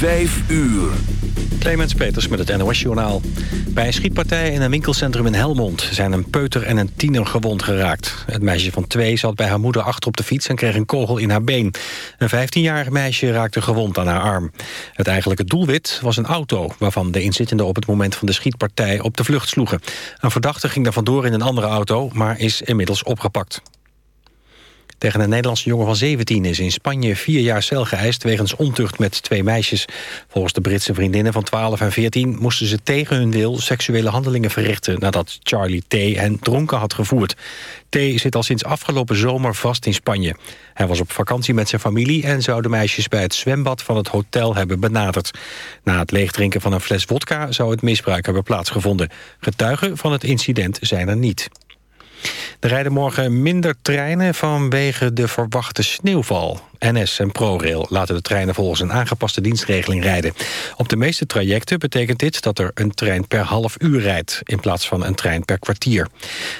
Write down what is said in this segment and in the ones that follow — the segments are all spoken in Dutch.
Vijf uur. Clemens Peters met het NOS-journaal. Bij een schietpartij in een winkelcentrum in Helmond... zijn een peuter en een tiener gewond geraakt. Het meisje van twee zat bij haar moeder achter op de fiets... en kreeg een kogel in haar been. Een 15-jarig meisje raakte gewond aan haar arm. Het eigenlijke doelwit was een auto... waarvan de inzittenden op het moment van de schietpartij op de vlucht sloegen. Een verdachte ging daar vandoor in een andere auto... maar is inmiddels opgepakt. Tegen een Nederlandse jongen van 17 is in Spanje vier jaar cel geëist... wegens ontucht met twee meisjes. Volgens de Britse vriendinnen van 12 en 14 moesten ze tegen hun wil seksuele handelingen verrichten... nadat Charlie T. hen dronken had gevoerd. T. zit al sinds afgelopen zomer vast in Spanje. Hij was op vakantie met zijn familie... en zou de meisjes bij het zwembad van het hotel hebben benaderd. Na het leegdrinken van een fles vodka zou het misbruik hebben plaatsgevonden. Getuigen van het incident zijn er niet. Er rijden morgen minder treinen vanwege de verwachte sneeuwval. NS en ProRail laten de treinen volgens een aangepaste dienstregeling rijden. Op de meeste trajecten betekent dit dat er een trein per half uur rijdt... in plaats van een trein per kwartier.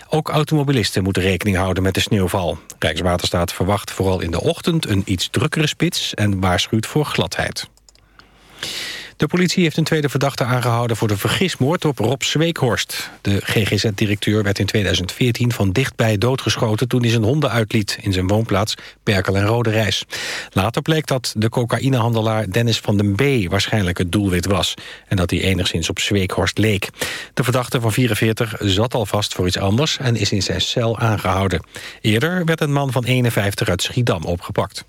Ook automobilisten moeten rekening houden met de sneeuwval. Rijkswaterstaat verwacht vooral in de ochtend een iets drukkere spits... en waarschuwt voor gladheid. De politie heeft een tweede verdachte aangehouden voor de vergismoord op Rob Zweekhorst. De GGZ-directeur werd in 2014 van dichtbij doodgeschoten toen hij zijn honden uitliet in zijn woonplaats Perkel en Rode Reis. Later bleek dat de cocaïnehandelaar Dennis van den B waarschijnlijk het doelwit was en dat hij enigszins op Zweekhorst leek. De verdachte van 44 zat al vast voor iets anders en is in zijn cel aangehouden. Eerder werd een man van 51 uit Schiedam opgepakt.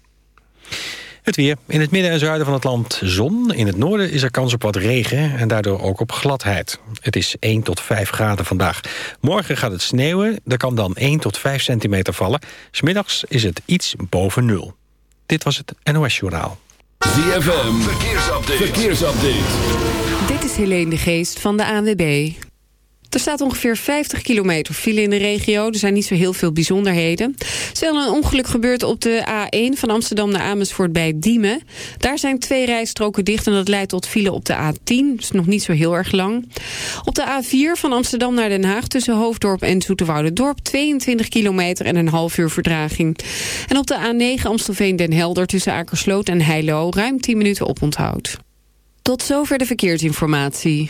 Het weer. In het midden en zuiden van het land zon. In het noorden is er kans op wat regen en daardoor ook op gladheid. Het is 1 tot 5 graden vandaag. Morgen gaat het sneeuwen. Er kan dan 1 tot 5 centimeter vallen. Smiddags is het iets boven nul. Dit was het NOS Journaal. ZFM. Verkeersupdate. Verkeersupdate. Dit is Helene de Geest van de ANWB. Er staat ongeveer 50 kilometer file in de regio. Er zijn niet zo heel veel bijzonderheden. Er is wel een ongeluk gebeurd op de A1 van Amsterdam naar Amersfoort bij Diemen. Daar zijn twee rijstroken dicht en dat leidt tot file op de A10. Dus nog niet zo heel erg lang. Op de A4 van Amsterdam naar Den Haag tussen Hoofddorp en Dorp 22 kilometer en een half uur verdraging. En op de A9 Amstelveen-Den Helder tussen Akersloot en Heilo ruim 10 minuten oponthoud. Tot zover de verkeersinformatie.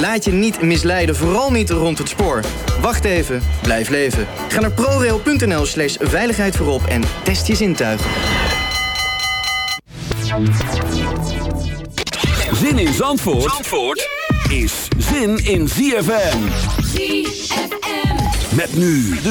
Laat je niet misleiden, vooral niet rond het spoor. Wacht even, blijf leven. Ga naar prorail.nl slash veiligheid voorop en test je zintuigen. Zin in Zandvoort, Zandvoort is zin in ZFM. ZFM. Met nu de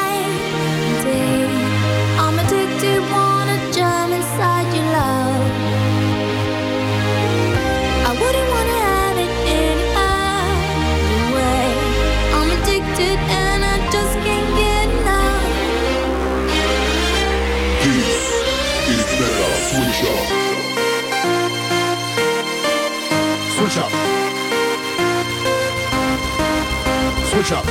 Switch up.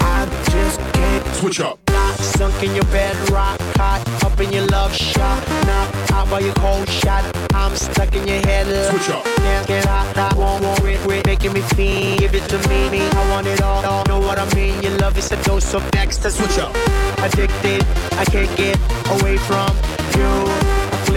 I just can't Switch up. Sunk in your bed, rock hot, up in your love shot. Now out by your cold shot. I'm stuck in your head. Switch up. Can't get out, I won't worry, it, making me feel. Give it to me, me. I want it all, all. Know what I mean? Your love is a dose of next. Switch up. Addicted, I can't get away from you.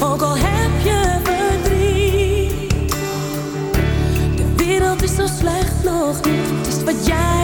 Ook al heb je verdriet. De wereld is zo slecht nog niet, het is wat jij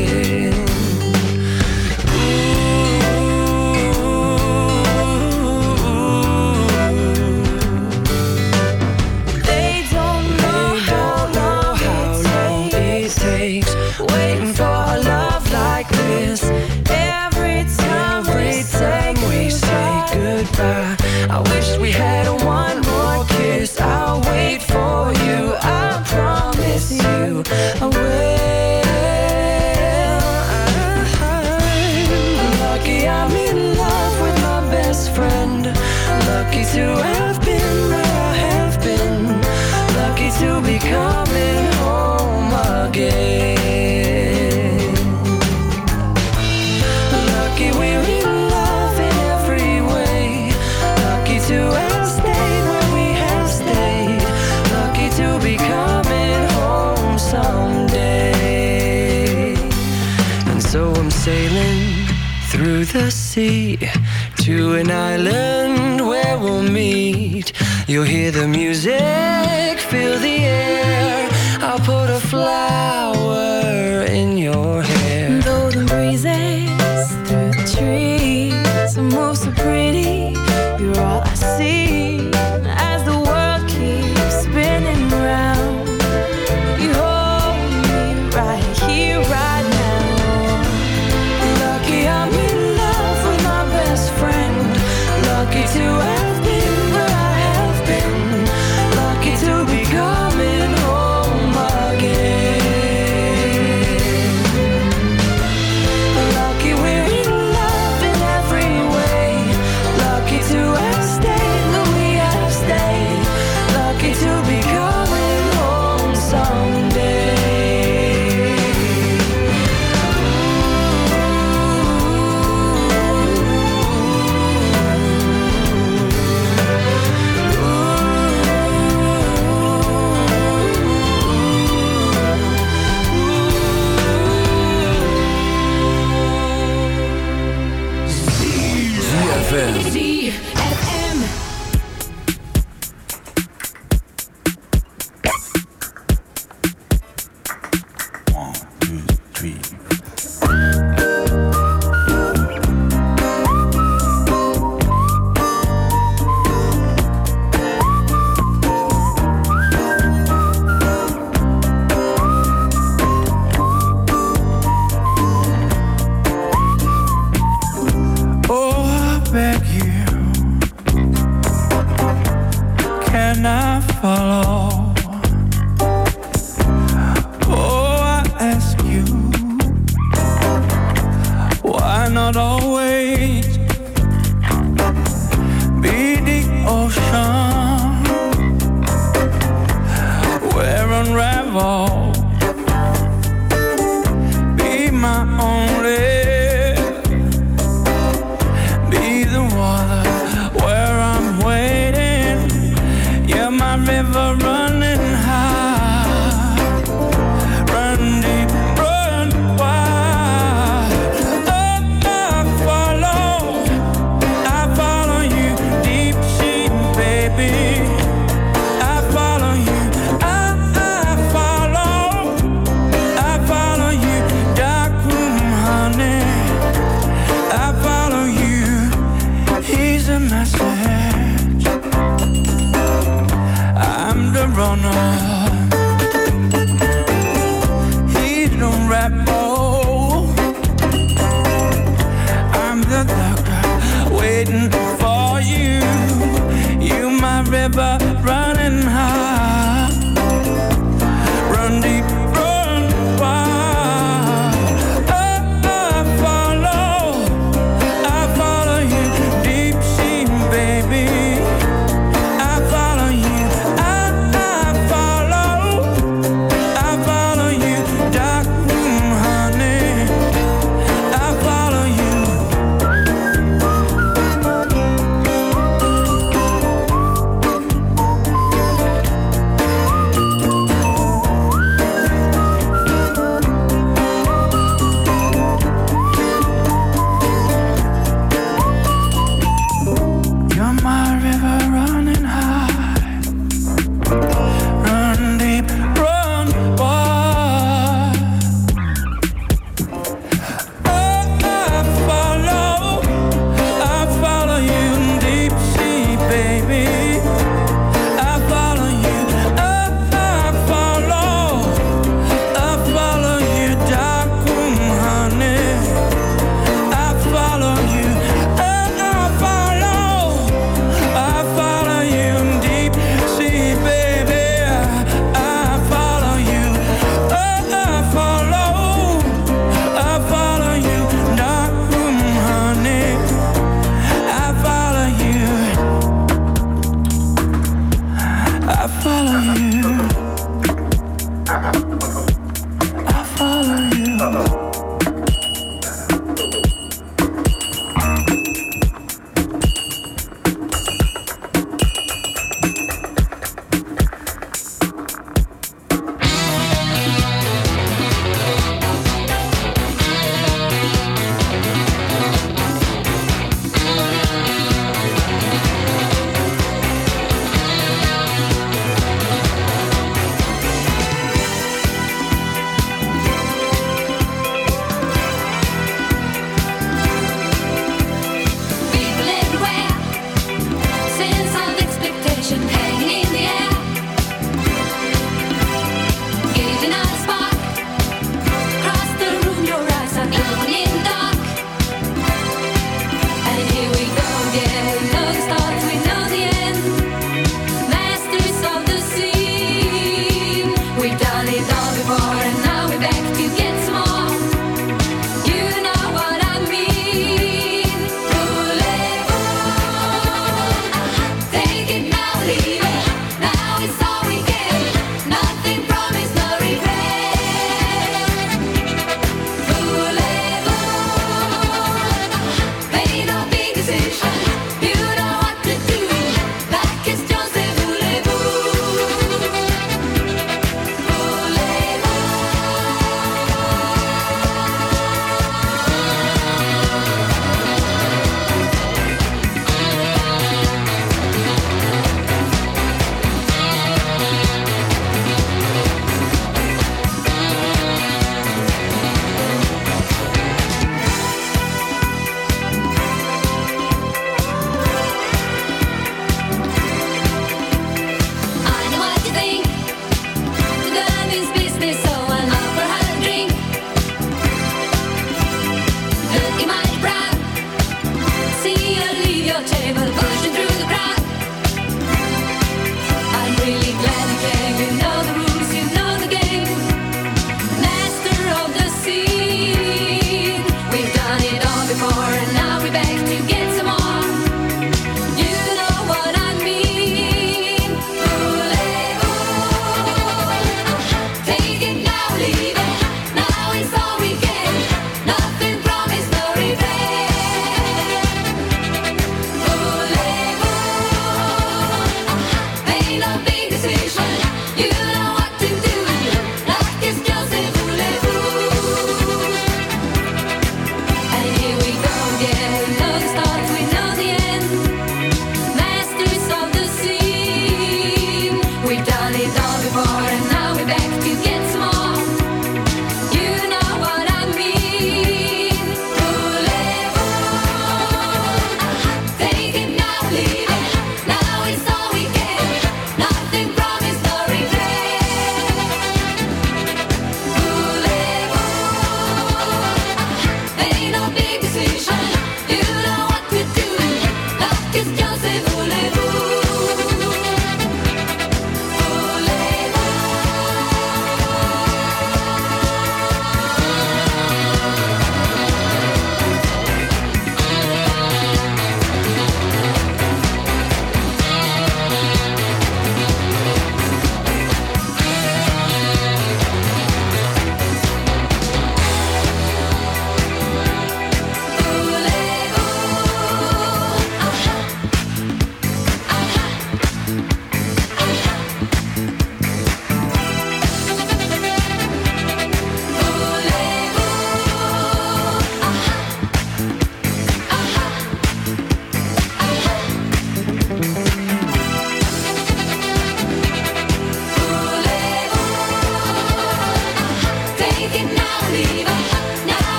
You hear the music.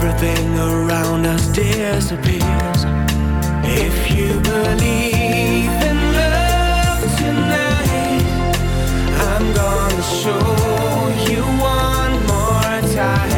everything around us disappears. If you believe in love tonight, I'm gonna show you one more time.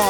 Lamar.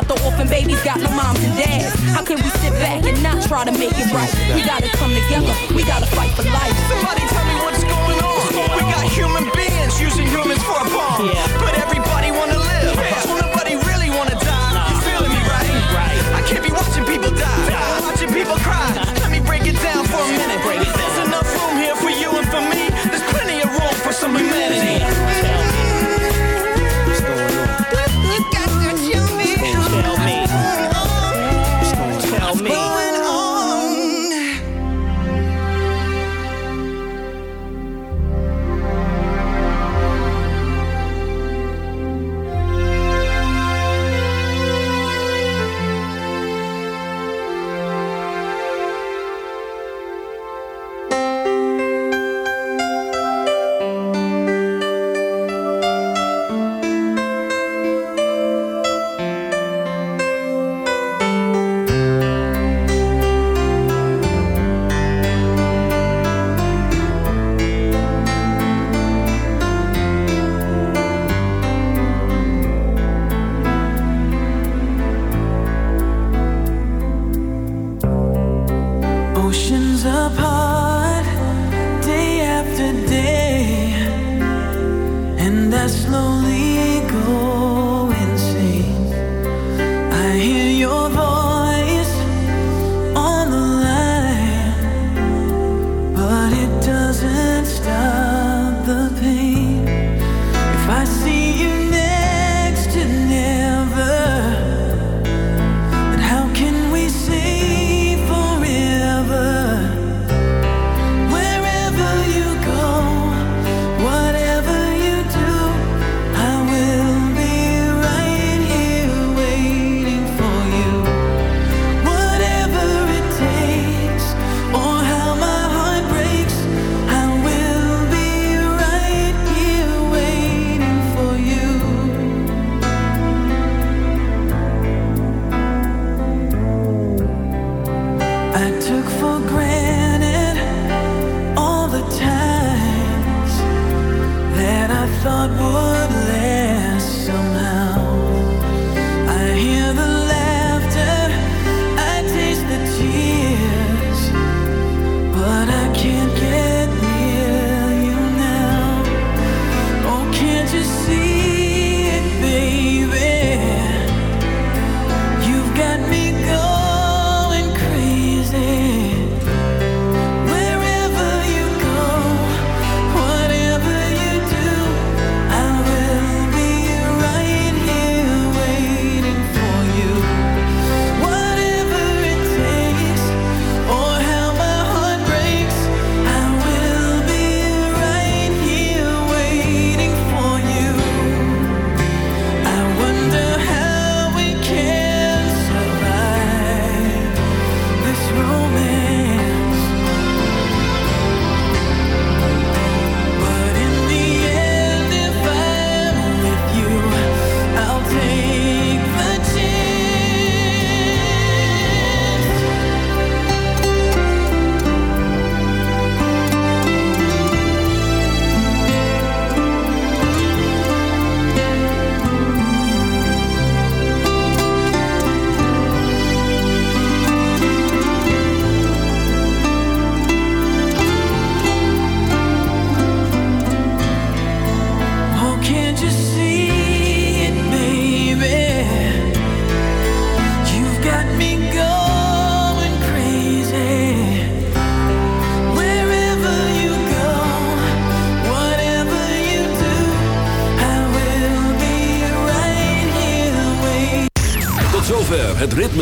lot the orphan babies got no moms and dads. How can we sit back and not try to make it right? We gotta come together, we gotta fight for life. Somebody tell me what's going on. We got human beings using humans for a bomb. But everybody wanna